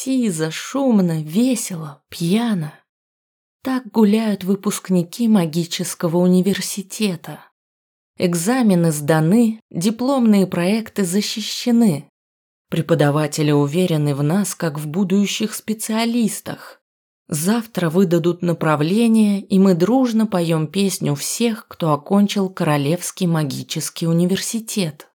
Сизо, шумно, весело, пьяно. Так гуляют выпускники магического университета. Экзамены сданы, дипломные проекты защищены. Преподаватели уверены в нас, как в будущих специалистах. Завтра выдадут направление, и мы дружно поем песню всех, кто окончил Королевский магический университет.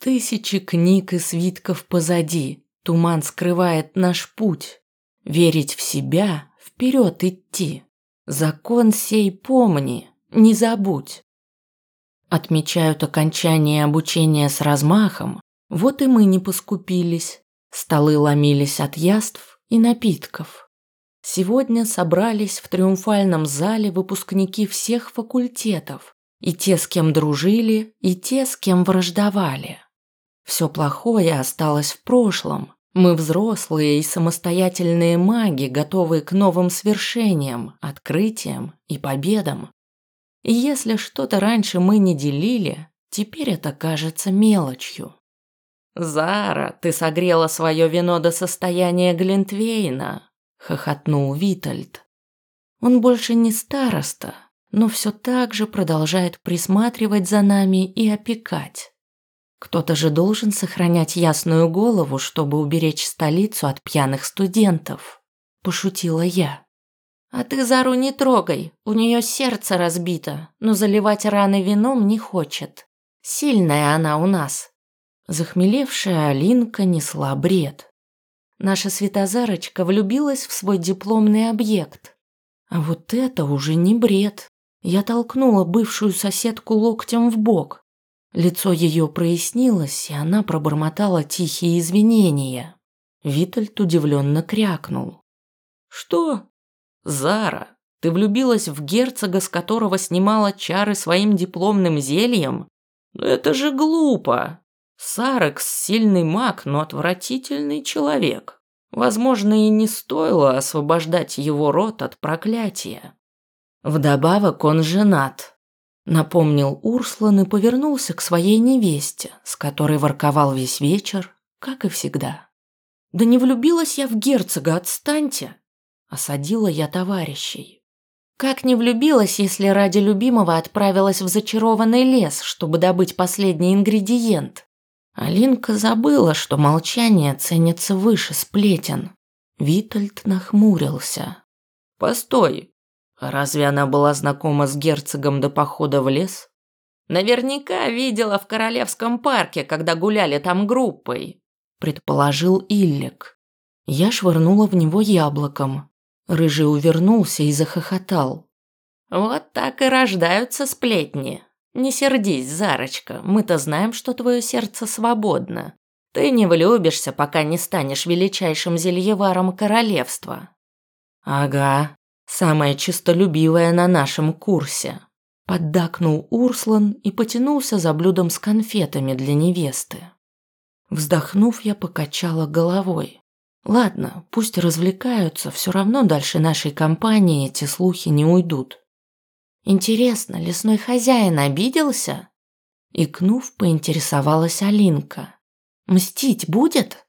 Тысячи книг и свитков позади, туман скрывает наш путь. Верить в себя, вперед идти. Закон сей помни, не забудь. Отмечают окончание обучения с размахом, вот и мы не поскупились. Столы ломились от яств и напитков. Сегодня собрались в триумфальном зале выпускники всех факультетов, и те, с кем дружили, и те, с кем враждовали. Все плохое осталось в прошлом. Мы взрослые и самостоятельные маги, готовые к новым свершениям, открытиям и победам. И если что-то раньше мы не делили, теперь это кажется мелочью. «Зара, ты согрела свое вино до состояния Глинтвейна», хохотнул Витальд. Он больше не староста, но все так же продолжает присматривать за нами и опекать. Кто-то же должен сохранять ясную голову, чтобы уберечь столицу от пьяных студентов, пошутила я. А ты Зару не трогай, у нее сердце разбито, но заливать раны вином не хочет. Сильная она у нас. Захмелевшая Алинка несла бред. Наша Светозарочка влюбилась в свой дипломный объект. А вот это уже не бред. Я толкнула бывшую соседку локтем в бок. Лицо ее прояснилось, и она пробормотала тихие извинения. Витальд удивленно крякнул. «Что? Зара, ты влюбилась в герцога, с которого снимала чары своим дипломным зельем? Ну это же глупо!» Сарекс – сильный маг, но отвратительный человек. Возможно, и не стоило освобождать его род от проклятия. Вдобавок он женат. Напомнил Урслан и повернулся к своей невесте, с которой ворковал весь вечер, как и всегда. «Да не влюбилась я в герцога, отстаньте!» Осадила я товарищей. Как не влюбилась, если ради любимого отправилась в зачарованный лес, чтобы добыть последний ингредиент? Алинка забыла, что молчание ценится выше сплетен. Витальд нахмурился. «Постой, разве она была знакома с герцогом до похода в лес?» «Наверняка видела в Королевском парке, когда гуляли там группой», предположил Иллик. Я швырнула в него яблоком. Рыжий увернулся и захохотал. «Вот так и рождаются сплетни», не сердись, Зарочка, мы-то знаем, что твое сердце свободно. Ты не влюбишься, пока не станешь величайшим зельеваром королевства. Ага, самая чистолюбивая на нашем курсе. Поддакнул Урслан и потянулся за блюдом с конфетами для невесты. Вздохнув, я покачала головой. Ладно, пусть развлекаются, все равно дальше нашей компании эти слухи не уйдут. Интересно, лесной хозяин обиделся? Икнув, поинтересовалась Алинка. Мстить будет?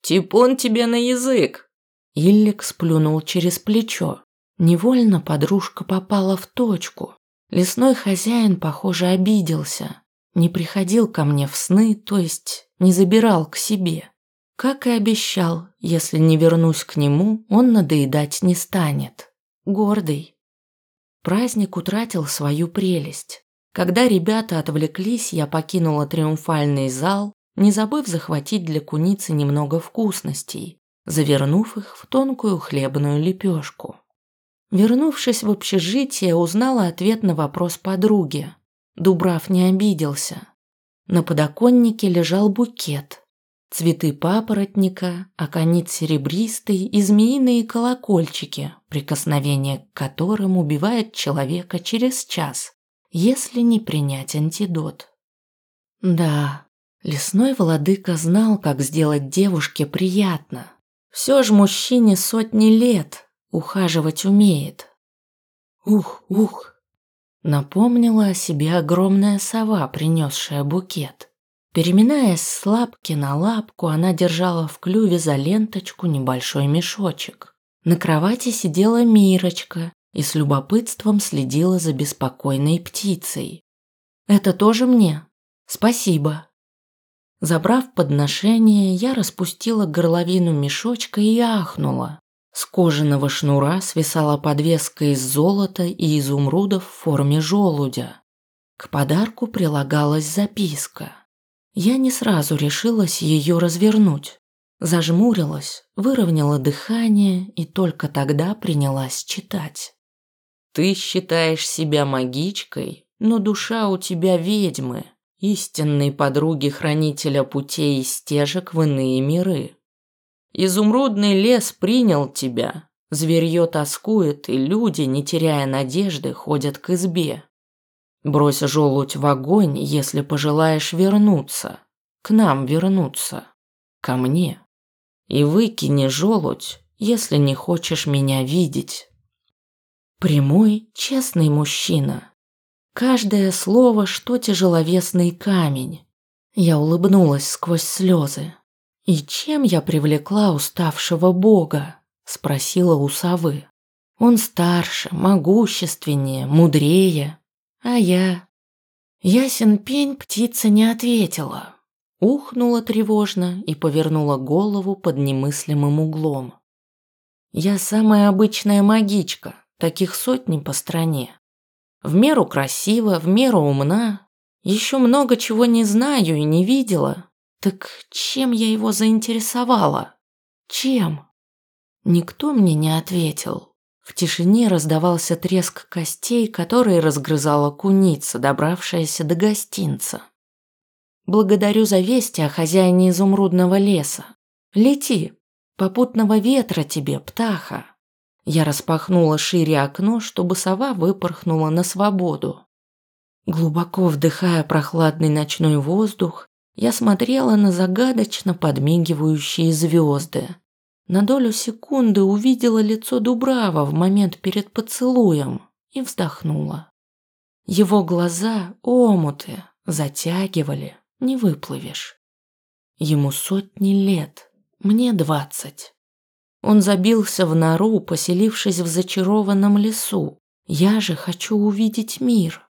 Типун тебе на язык. Иллик сплюнул через плечо. Невольно подружка попала в точку. Лесной хозяин, похоже, обиделся. Не приходил ко мне в сны, то есть не забирал к себе. Как и обещал, если не вернусь к нему, он надоедать не станет. Гордый. Праздник утратил свою прелесть. Когда ребята отвлеклись, я покинула триумфальный зал, не забыв захватить для куницы немного вкусностей, завернув их в тонкую хлебную лепешку. Вернувшись в общежитие, узнала ответ на вопрос подруги. Дубрав не обиделся. На подоконнике лежал букет, Цветы папоротника, аконит серебристый и змеиные колокольчики, прикосновение к которым убивает человека через час, если не принять антидот. Да, лесной владыка знал, как сделать девушке приятно. Все же мужчине сотни лет ухаживать умеет. Ух, ух, напомнила о себе огромная сова, принесшая букет. Переминаясь с лапки на лапку, она держала в клюве за ленточку небольшой мешочек. На кровати сидела Мирочка и с любопытством следила за беспокойной птицей. «Это тоже мне? Спасибо». Забрав подношение, я распустила горловину мешочка и ахнула. С кожаного шнура свисала подвеска из золота и изумрудов в форме желудя. К подарку прилагалась записка. Я не сразу решилась ее развернуть. Зажмурилась, выровняла дыхание и только тогда принялась читать. «Ты считаешь себя магичкой, но душа у тебя ведьмы, истинной подруги хранителя путей и стежек в иные миры. Изумрудный лес принял тебя, зверье тоскует, и люди, не теряя надежды, ходят к избе. Брось желудь в огонь, если пожелаешь вернуться. К нам вернуться. Ко мне. И выкини желудь, если не хочешь меня видеть. Прямой, честный мужчина. Каждое слово, что тяжеловесный камень. Я улыбнулась сквозь слезы. «И чем я привлекла уставшего бога?» – спросила у совы. «Он старше, могущественнее, мудрее, а я... Ясен пень птица не ответила. Ухнула тревожно и повернула голову под немыслимым углом. Я самая обычная магичка, таких сотни по стране. В меру красива, в меру умна. Еще много чего не знаю и не видела. Так чем я его заинтересовала? Чем? Никто мне не ответил. В тишине раздавался треск костей, которые разгрызала куница, добравшаяся до гостинца. «Благодарю за вести о хозяине изумрудного леса. Лети, попутного ветра тебе, птаха!» Я распахнула шире окно, чтобы сова выпорхнула на свободу. Глубоко вдыхая прохладный ночной воздух, я смотрела на загадочно подмигивающие звезды, на долю секунды увидела лицо Дубрава в момент перед поцелуем и вздохнула. Его глаза омуты, затягивали, не выплывешь. Ему сотни лет, мне двадцать. Он забился в нору, поселившись в зачарованном лесу. Я же хочу увидеть мир.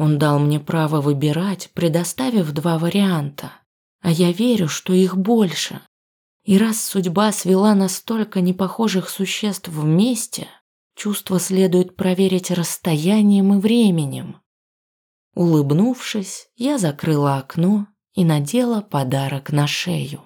Он дал мне право выбирать, предоставив два варианта. А я верю, что их больше. И раз судьба свела настолько непохожих существ вместе, чувство следует проверить расстоянием и временем. Улыбнувшись, я закрыла окно и надела подарок на шею.